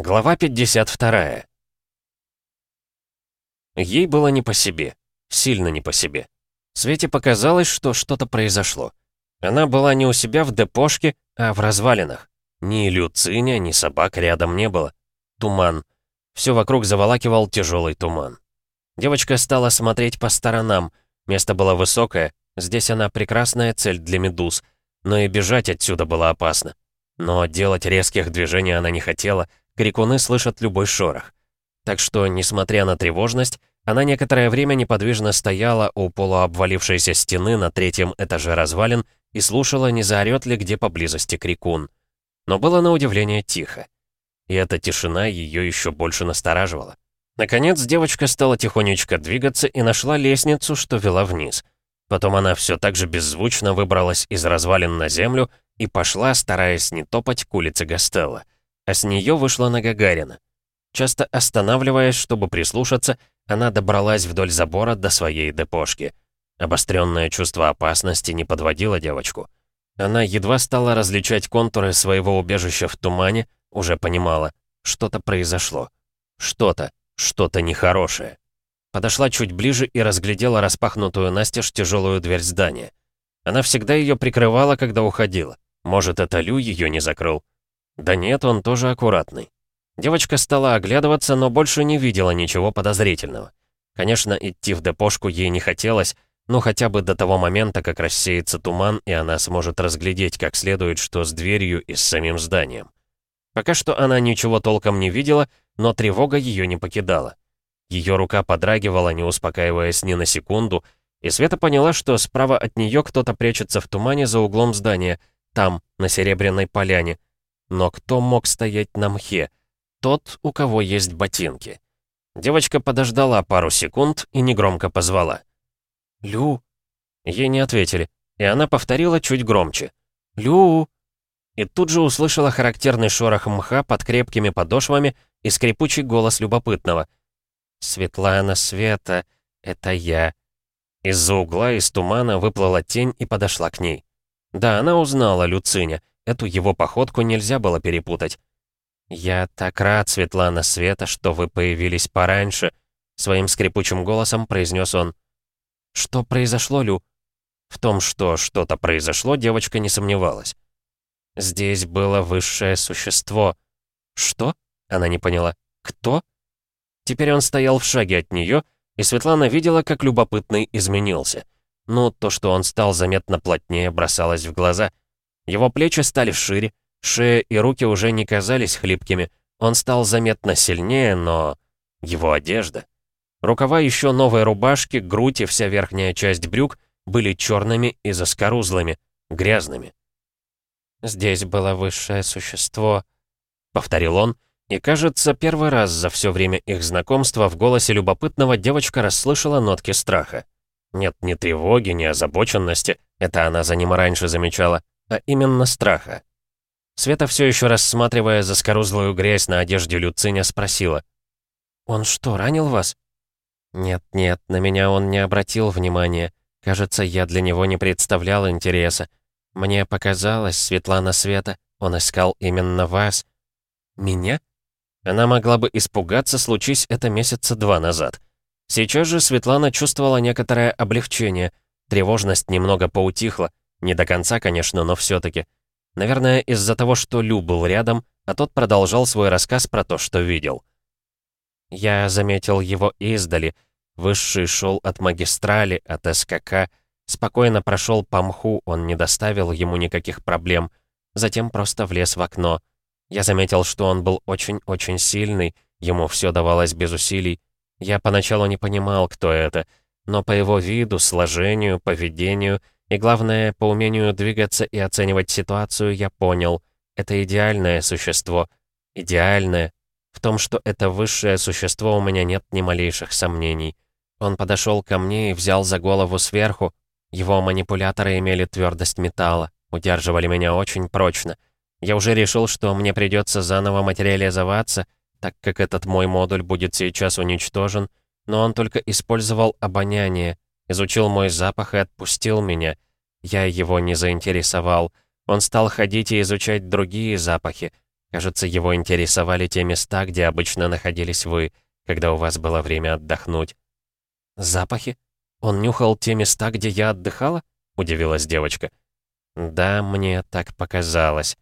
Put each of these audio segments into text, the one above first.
Глава 52. Ей было не по себе. Сильно не по себе. Свете показалось, что что-то произошло. Она была не у себя в депошке, а в развалинах. Ни люциня, ни собак рядом не было. Туман. Все вокруг заволакивал тяжелый туман. Девочка стала смотреть по сторонам. Место было высокое. Здесь она прекрасная цель для медуз. Но и бежать отсюда было опасно. Но делать резких движений она не хотела, крикуны слышат любой шорох. Так что, несмотря на тревожность, она некоторое время неподвижно стояла у полуобвалившейся стены на третьем этаже развалин и слушала, не заорёт ли где поблизости крикун. Но было на удивление тихо. И эта тишина ее еще больше настораживала. Наконец, девочка стала тихонечко двигаться и нашла лестницу, что вела вниз. Потом она все так же беззвучно выбралась из развалин на землю и пошла, стараясь не топать к улице Гастелла. А с нее вышла на Гагарина. Часто останавливаясь, чтобы прислушаться, она добралась вдоль забора до своей депошки. Обостренное чувство опасности не подводило девочку. Она едва стала различать контуры своего убежища в тумане, уже понимала, что-то произошло. Что-то, что-то нехорошее. Подошла чуть ближе и разглядела распахнутую настежь тяжелую дверь здания. Она всегда ее прикрывала, когда уходила. Может, это Лю ее не закрыл? Да нет, он тоже аккуратный. Девочка стала оглядываться, но больше не видела ничего подозрительного. Конечно, идти в депошку ей не хотелось, но хотя бы до того момента, как рассеется туман, и она сможет разглядеть как следует, что с дверью и с самим зданием. Пока что она ничего толком не видела, но тревога ее не покидала. Ее рука подрагивала, не успокаиваясь ни на секунду, и Света поняла, что справа от нее кто-то прячется в тумане за углом здания, там, на Серебряной поляне. Но кто мог стоять на мхе? Тот, у кого есть ботинки. Девочка подождала пару секунд и негромко позвала. «Лю?» Ей не ответили, и она повторила чуть громче. «Лю?» И тут же услышала характерный шорох мха под крепкими подошвами и скрипучий голос любопытного. «Светлана Света, это я». Из-за угла из тумана выплыла тень и подошла к ней. Да, она узнала Люциня. Эту его походку нельзя было перепутать. «Я так рад, Светлана Света, что вы появились пораньше», своим скрипучим голосом произнес он. «Что произошло, Лю?» В том, что что-то произошло, девочка не сомневалась. «Здесь было высшее существо». «Что?» — она не поняла. «Кто?» Теперь он стоял в шаге от нее, и Светлана видела, как любопытный изменился. Ну, то, что он стал заметно плотнее, бросалось в глаза. Его плечи стали шире, шея и руки уже не казались хлипкими. Он стал заметно сильнее, но... Его одежда... Рукава еще новой рубашки, грудь и вся верхняя часть брюк были черными и заскорузлыми, грязными. «Здесь было высшее существо», — повторил он, и, кажется, первый раз за все время их знакомства в голосе любопытного девочка расслышала нотки страха. Нет ни тревоги, ни озабоченности, это она за ним раньше замечала, а именно страха. Света, все еще рассматривая заскорузлую грязь на одежде Люциня, спросила. «Он что, ранил вас?» «Нет-нет, на меня он не обратил внимания. Кажется, я для него не представлял интереса. Мне показалось, Светлана Света, он искал именно вас». «Меня?» Она могла бы испугаться, случись это месяца два назад. Сейчас же Светлана чувствовала некоторое облегчение. Тревожность немного поутихла. Не до конца, конечно, но все-таки. Наверное, из-за того, что Лю был рядом, а тот продолжал свой рассказ про то, что видел. Я заметил его издали. Высший шел от магистрали, от СКК. Спокойно прошел по мху, он не доставил ему никаких проблем. Затем просто влез в окно. Я заметил, что он был очень-очень сильный, ему все давалось без усилий. Я поначалу не понимал, кто это, но по его виду, сложению, поведению и, главное, по умению двигаться и оценивать ситуацию, я понял. Это идеальное существо. Идеальное. В том, что это высшее существо, у меня нет ни малейших сомнений. Он подошел ко мне и взял за голову сверху. Его манипуляторы имели твердость металла, удерживали меня очень прочно. Я уже решил, что мне придется заново материализоваться — так как этот мой модуль будет сейчас уничтожен, но он только использовал обоняние, изучил мой запах и отпустил меня. Я его не заинтересовал. Он стал ходить и изучать другие запахи. Кажется, его интересовали те места, где обычно находились вы, когда у вас было время отдохнуть. «Запахи? Он нюхал те места, где я отдыхала?» — удивилась девочка. «Да, мне так показалось».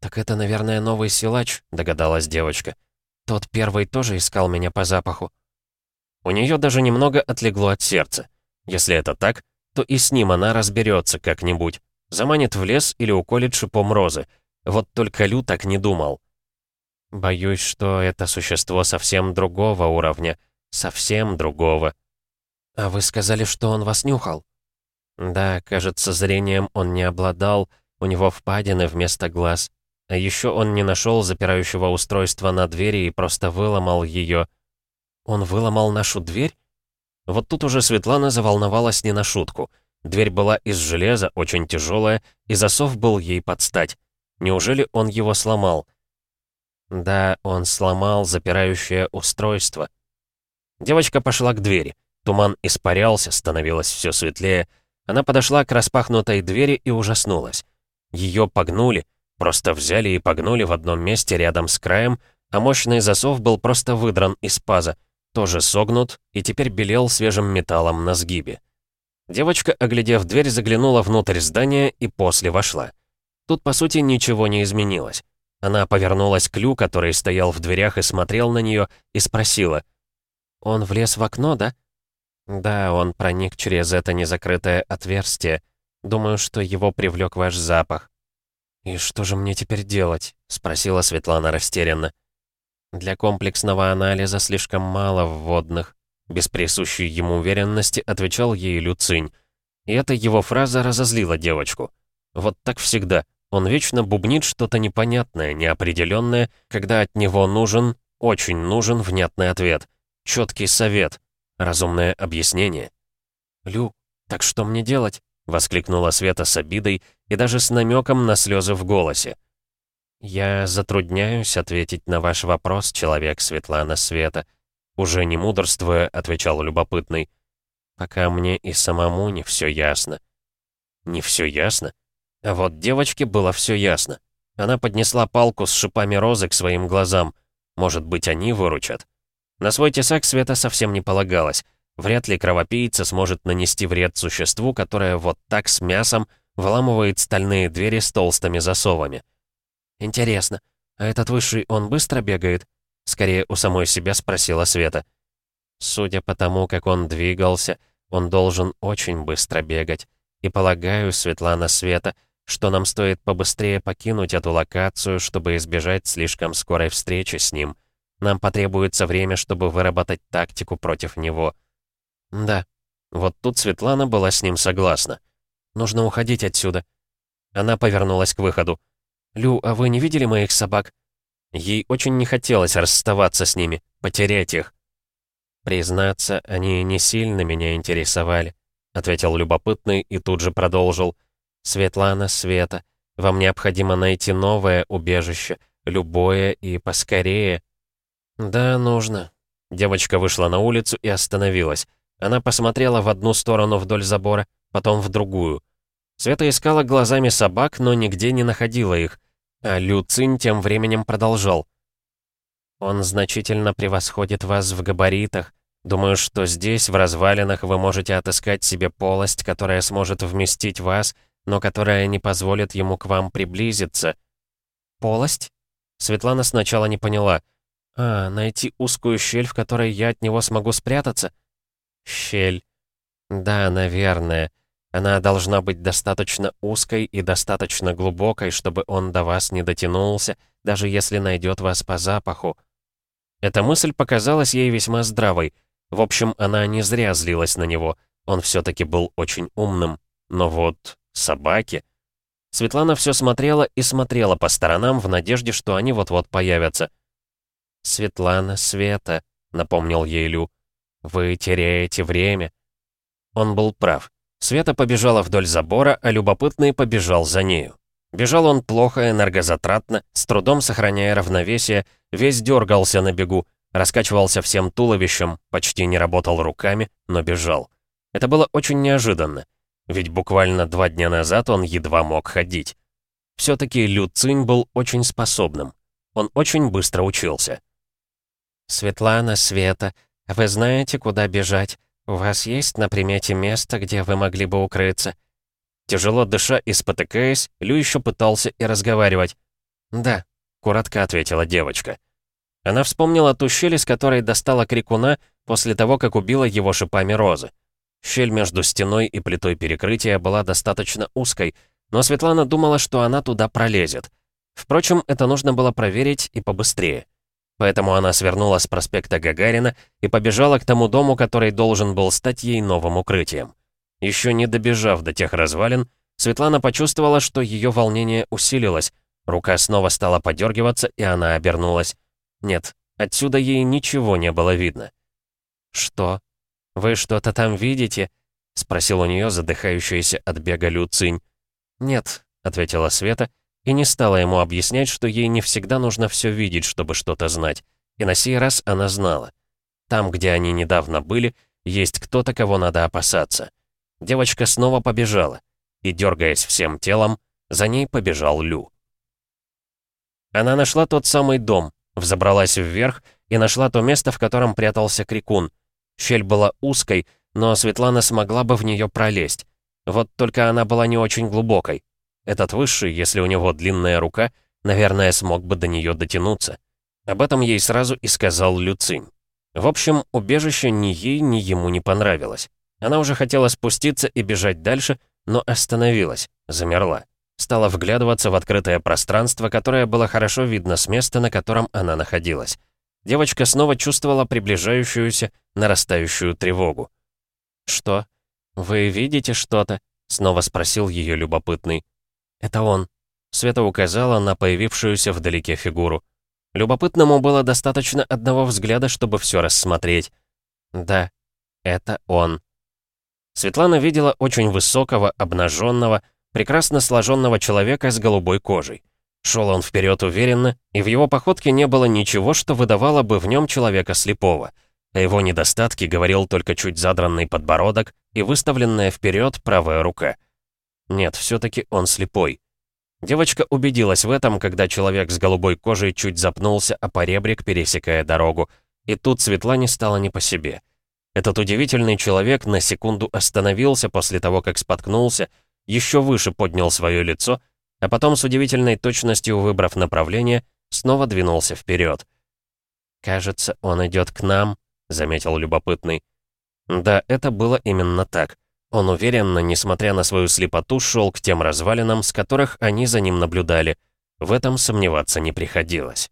«Так это, наверное, новый силач», — догадалась девочка. «Тот первый тоже искал меня по запаху». У нее даже немного отлегло от сердца. Если это так, то и с ним она разберется как-нибудь. Заманит в лес или уколет шипом розы. Вот только Лю так не думал. Боюсь, что это существо совсем другого уровня. Совсем другого. А вы сказали, что он вас нюхал? Да, кажется, зрением он не обладал. У него впадины вместо глаз. А еще он не нашел запирающего устройства на двери и просто выломал ее. Он выломал нашу дверь? Вот тут уже Светлана заволновалась не на шутку. Дверь была из железа, очень тяжелая, и засов был ей под стать. Неужели он его сломал? Да, он сломал запирающее устройство. Девочка пошла к двери. Туман испарялся, становилось все светлее. Она подошла к распахнутой двери и ужаснулась. Ее погнули, просто взяли и погнули в одном месте рядом с краем, а мощный засов был просто выдран из паза, тоже согнут и теперь белел свежим металлом на сгибе. Девочка, оглядев дверь, заглянула внутрь здания и после вошла. Тут, по сути, ничего не изменилось. Она повернулась к Лю, который стоял в дверях и смотрел на нее, и спросила. «Он влез в окно, да?» «Да, он проник через это незакрытое отверстие. Думаю, что его привлек ваш запах». «И что же мне теперь делать?» — спросила Светлана растерянно. «Для комплексного анализа слишком мало вводных. Без присущей ему уверенности отвечал ей Люцинь. И эта его фраза разозлила девочку. Вот так всегда. Он вечно бубнит что-то непонятное, неопределенное, когда от него нужен, очень нужен внятный ответ. Четкий совет. Разумное объяснение. «Лю, так что мне делать?» — воскликнула Света с обидой и даже с намеком на слезы в голосе. «Я затрудняюсь ответить на ваш вопрос, человек Светлана Света», уже не мудрствуя, отвечал любопытный. «Пока мне и самому не все ясно». «Не все ясно?» А вот девочке было все ясно. Она поднесла палку с шипами розы к своим глазам. Может быть, они выручат. На свой тесак Света совсем не полагалось. Вряд ли кровопийца сможет нанести вред существу, которое вот так с мясом выламывает стальные двери с толстыми засовами. «Интересно, а этот высший он быстро бегает?» Скорее у самой себя спросила Света. Судя по тому, как он двигался, он должен очень быстро бегать. И полагаю, Светлана Света, что нам стоит побыстрее покинуть эту локацию, чтобы избежать слишком скорой встречи с ним. Нам потребуется время, чтобы выработать тактику против него. Да, вот тут Светлана была с ним согласна. Нужно уходить отсюда. Она повернулась к выходу. «Лю, а вы не видели моих собак? Ей очень не хотелось расставаться с ними, потерять их. «Признаться, они не сильно меня интересовали», — ответил любопытный и тут же продолжил. «Светлана, Света, вам необходимо найти новое убежище, любое и поскорее». «Да, нужно». Девочка вышла на улицу и остановилась. Она посмотрела в одну сторону вдоль забора, потом в другую. Света искала глазами собак, но нигде не находила их. А Лю Цинь тем временем продолжал. «Он значительно превосходит вас в габаритах. Думаю, что здесь, в развалинах, вы можете отыскать себе полость, которая сможет вместить вас, но которая не позволит ему к вам приблизиться». «Полость?» Светлана сначала не поняла. «А, найти узкую щель, в которой я от него смогу спрятаться?» «Щель. Да, наверное. Она должна быть достаточно узкой и достаточно глубокой, чтобы он до вас не дотянулся, даже если найдет вас по запаху. Эта мысль показалась ей весьма здравой. В общем, она не зря злилась на него. Он все-таки был очень умным. Но вот собаки... Светлана все смотрела и смотрела по сторонам в надежде, что они вот-вот появятся. «Светлана, Света», — напомнил ей Лю, — «вы теряете время». Он был прав. Света побежала вдоль забора, а любопытный побежал за нею. Бежал он плохо, энергозатратно, с трудом сохраняя равновесие, весь дергался на бегу, раскачивался всем туловищем, почти не работал руками, но бежал. Это было очень неожиданно, ведь буквально два дня назад он едва мог ходить. Все-таки Лю Цинь был очень способным. Он очень быстро учился. «Светлана, Света, вы знаете, куда бежать? У вас есть на примете место, где вы могли бы укрыться?» Тяжело дыша и спотыкаясь, Лю еще пытался и разговаривать. «Да», — коротко ответила девочка. Она вспомнила ту щель, из которой достала крикуна после того, как убила его шипами розы. Щель между стеной и плитой перекрытия была достаточно узкой, но Светлана думала, что она туда пролезет. Впрочем, это нужно было проверить и побыстрее. Поэтому она свернула с проспекта Гагарина и побежала к тому дому, который должен был стать ей новым укрытием. Еще не добежав до тех развалин, Светлана почувствовала, что ее волнение усилилось, рука снова стала подергиваться, и она обернулась. Нет, отсюда ей ничего не было видно. «Что? Вы что-то там видите?» — спросил у нее задыхающаяся от бега Люцинь. «Нет», — ответила Света, и не стала ему объяснять, что ей не всегда нужно все видеть, чтобы что-то знать. И на сей раз она знала. Там, где они недавно были, есть кто-то, кого надо опасаться. Девочка снова побежала, и, дергаясь всем телом, за ней побежал Лю. Она нашла тот самый дом, взобралась вверх и нашла то место, в котором прятался Крикун. Щель была узкой, но Светлана смогла бы в нее пролезть. Вот только она была не очень глубокой. Этот высший, если у него длинная рука, наверное, смог бы до нее дотянуться. Об этом ей сразу и сказал Люцинь. В общем, убежище ни ей, ни ему не понравилось. Она уже хотела спуститься и бежать дальше, но остановилась, замерла. Стала вглядываться в открытое пространство, которое было хорошо видно с места, на котором она находилась. Девочка снова чувствовала приближающуюся, нарастающую тревогу. «Что?» «Вы видите что-то?» — снова спросил ее любопытный. «Это он». Света указала на появившуюся вдалеке фигуру. Любопытному было достаточно одного взгляда, чтобы все рассмотреть. «Да, это он». Светлана видела очень высокого, обнаженного, прекрасно сложенного человека с голубой кожей. Шел он вперед уверенно, и в его походке не было ничего, что выдавало бы в нем человека слепого — о его недостатке говорил только чуть задранный подбородок и выставленная вперед правая рука. Нет, все-таки он слепой. Девочка убедилась в этом, когда человек с голубой кожей чуть запнулся о поребрик, пересекая дорогу, и тут Светлане стало не по себе. Этот удивительный человек на секунду остановился после того, как споткнулся, еще выше поднял свое лицо, а потом с удивительной точностью выбрав направление, снова двинулся вперед. «Кажется, он идет к нам», — заметил любопытный. Да, это было именно так. Он уверенно, несмотря на свою слепоту, шел к тем развалинам, с которых они за ним наблюдали. В этом сомневаться не приходилось.